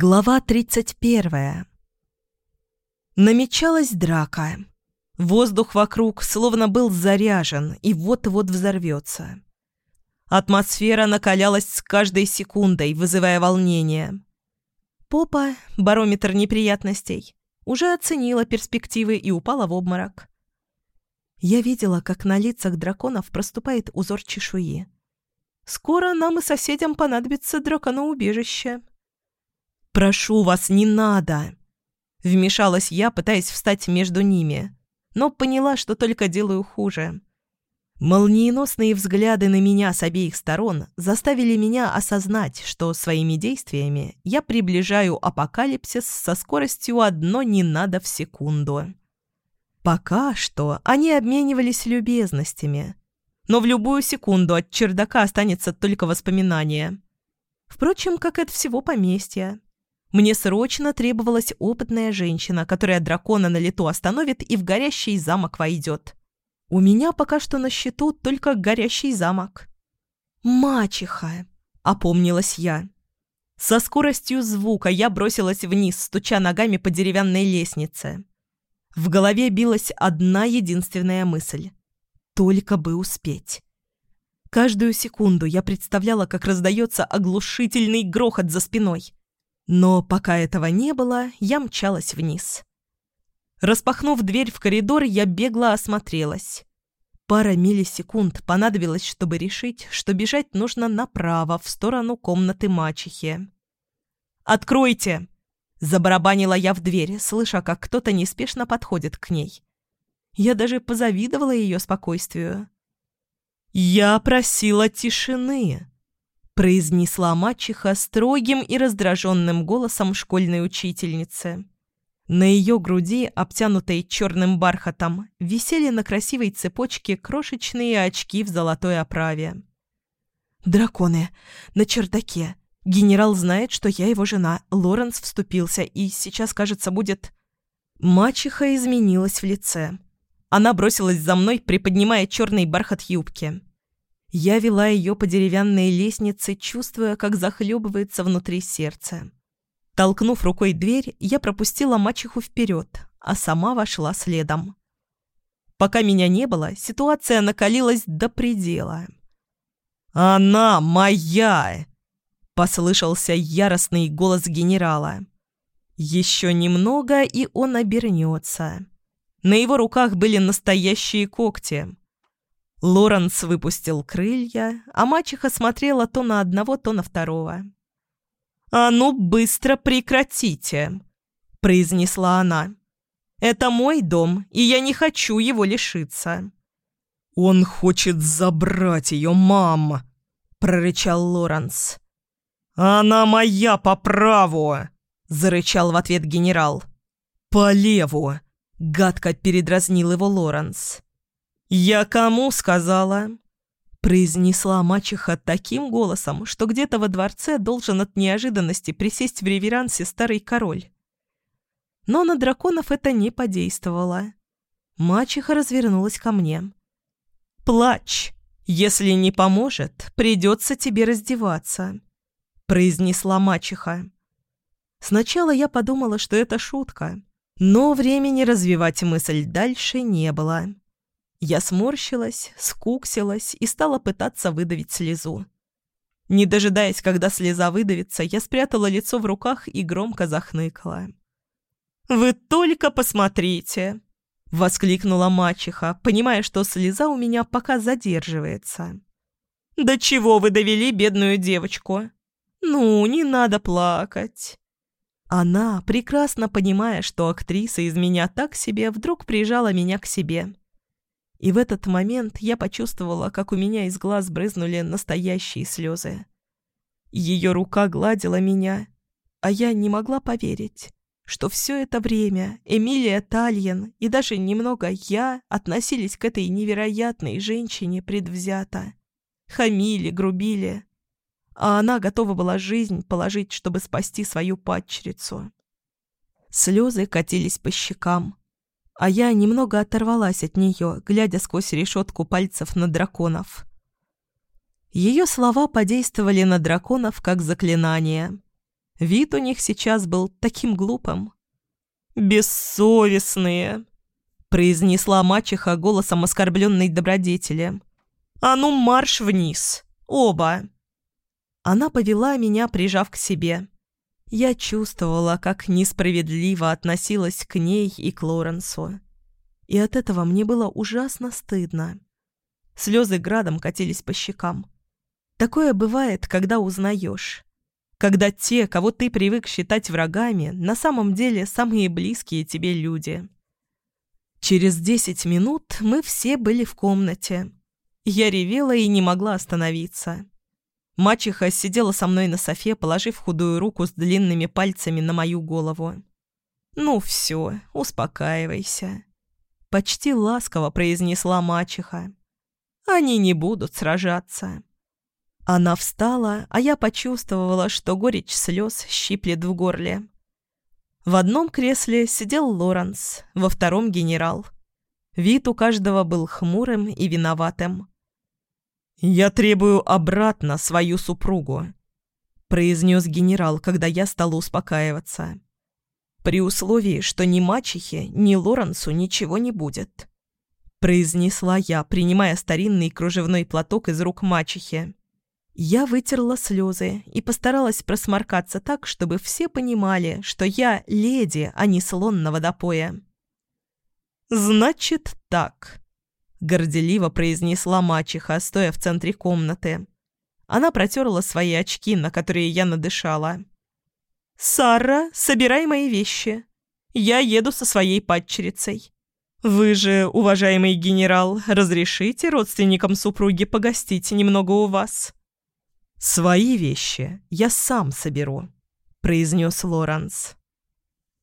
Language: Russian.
Глава 31. Намечалась драка. Воздух вокруг словно был заряжен и вот-вот взорвется. Атмосфера накалялась с каждой секундой, вызывая волнение. Попа, барометр неприятностей, уже оценила перспективы и упала в обморок. Я видела, как на лицах драконов проступает узор чешуи. Скоро нам и соседям понадобится драконоубежище. «Прошу вас, не надо!» Вмешалась я, пытаясь встать между ними, но поняла, что только делаю хуже. Молниеносные взгляды на меня с обеих сторон заставили меня осознать, что своими действиями я приближаю апокалипсис со скоростью одно не надо в секунду. Пока что они обменивались любезностями, но в любую секунду от чердака останется только воспоминание. Впрочем, как от всего поместья. Мне срочно требовалась опытная женщина, которая дракона на лету остановит и в горящий замок войдет. У меня пока что на счету только горящий замок. «Мачеха!» — опомнилась я. Со скоростью звука я бросилась вниз, стуча ногами по деревянной лестнице. В голове билась одна единственная мысль. Только бы успеть. Каждую секунду я представляла, как раздается оглушительный грохот за спиной. Но пока этого не было, я мчалась вниз. Распахнув дверь в коридор, я бегло осмотрелась. Пара миллисекунд понадобилось, чтобы решить, что бежать нужно направо, в сторону комнаты мачехи. «Откройте!» Забарабанила я в дверь, слыша, как кто-то неспешно подходит к ней. Я даже позавидовала ее спокойствию. «Я просила тишины!» Произнесла мачеха строгим и раздраженным голосом школьной учительницы. На ее груди, обтянутой черным бархатом, висели на красивой цепочке крошечные очки в золотой оправе. «Драконы! На чердаке! Генерал знает, что я его жена. Лоренс вступился, и сейчас, кажется, будет...» Мачеха изменилась в лице. Она бросилась за мной, приподнимая черный бархат юбки. Я вела ее по деревянной лестнице, чувствуя, как захлебывается внутри сердце. Толкнув рукой дверь, я пропустила мачеху вперед, а сама вошла следом. Пока меня не было, ситуация накалилась до предела. «Она моя!» — послышался яростный голос генерала. «Еще немного, и он обернется». На его руках были настоящие когти — Лоренс выпустил крылья, а мачеха смотрела то на одного, то на второго. «А ну, быстро прекратите!» – произнесла она. «Это мой дом, и я не хочу его лишиться». «Он хочет забрать ее, мам!» – прорычал Лоренс. «Она моя по праву!» – зарычал в ответ генерал. «По леву!» – гадко передразнил его Лоренс. «Я кому сказала?» произнесла мачеха таким голосом, что где-то во дворце должен от неожиданности присесть в реверансе старый король. Но на драконов это не подействовало. Мачеха развернулась ко мне. «Плачь! Если не поможет, придется тебе раздеваться», — произнесла мачеха. Сначала я подумала, что это шутка, но времени развивать мысль дальше не было. Я сморщилась, скуксилась и стала пытаться выдавить слезу. Не дожидаясь, когда слеза выдавится, я спрятала лицо в руках и громко захныкала. «Вы только посмотрите!» — воскликнула мачеха, понимая, что слеза у меня пока задерживается. «Да чего вы довели бедную девочку? Ну, не надо плакать!» Она, прекрасно понимая, что актриса из меня так себе, вдруг прижала меня к себе — и в этот момент я почувствовала, как у меня из глаз брызнули настоящие слезы. Ее рука гладила меня, а я не могла поверить, что все это время Эмилия Тальен и даже немного я относились к этой невероятной женщине предвзято. Хамили, грубили. А она готова была жизнь положить, чтобы спасти свою падчерицу. Слезы катились по щекам, а я немного оторвалась от нее, глядя сквозь решетку пальцев на драконов. Ее слова подействовали на драконов как заклинание. Вид у них сейчас был таким глупым. «Бессовестные!» — произнесла мачеха голосом оскорбленной добродетели. «А ну марш вниз! Оба!» Она повела меня, прижав к себе. Я чувствовала, как несправедливо относилась к ней и к Лоренсу. И от этого мне было ужасно стыдно. Слезы градом катились по щекам. Такое бывает, когда узнаешь. Когда те, кого ты привык считать врагами, на самом деле самые близкие тебе люди. Через десять минут мы все были в комнате. Я ревела и не могла остановиться. Мачеха сидела со мной на софе, положив худую руку с длинными пальцами на мою голову. «Ну все, успокаивайся», — почти ласково произнесла мачеха. «Они не будут сражаться». Она встала, а я почувствовала, что горечь слез щиплет в горле. В одном кресле сидел Лоренс, во втором — генерал. Вид у каждого был хмурым и виноватым. «Я требую обратно свою супругу», — произнес генерал, когда я стала успокаиваться. «При условии, что ни мачехе, ни Лоренсу ничего не будет», — произнесла я, принимая старинный кружевной платок из рук мачехи. Я вытерла слезы и постаралась просморкаться так, чтобы все понимали, что я леди, а не слон на водопое. «Значит так», — горделиво произнесла мачеха, стоя в центре комнаты. Она протерла свои очки, на которые я надышала. «Сара, собирай мои вещи. Я еду со своей падчерицей. Вы же, уважаемый генерал, разрешите родственникам супруги погостить немного у вас?» «Свои вещи я сам соберу», — произнес Лоренс.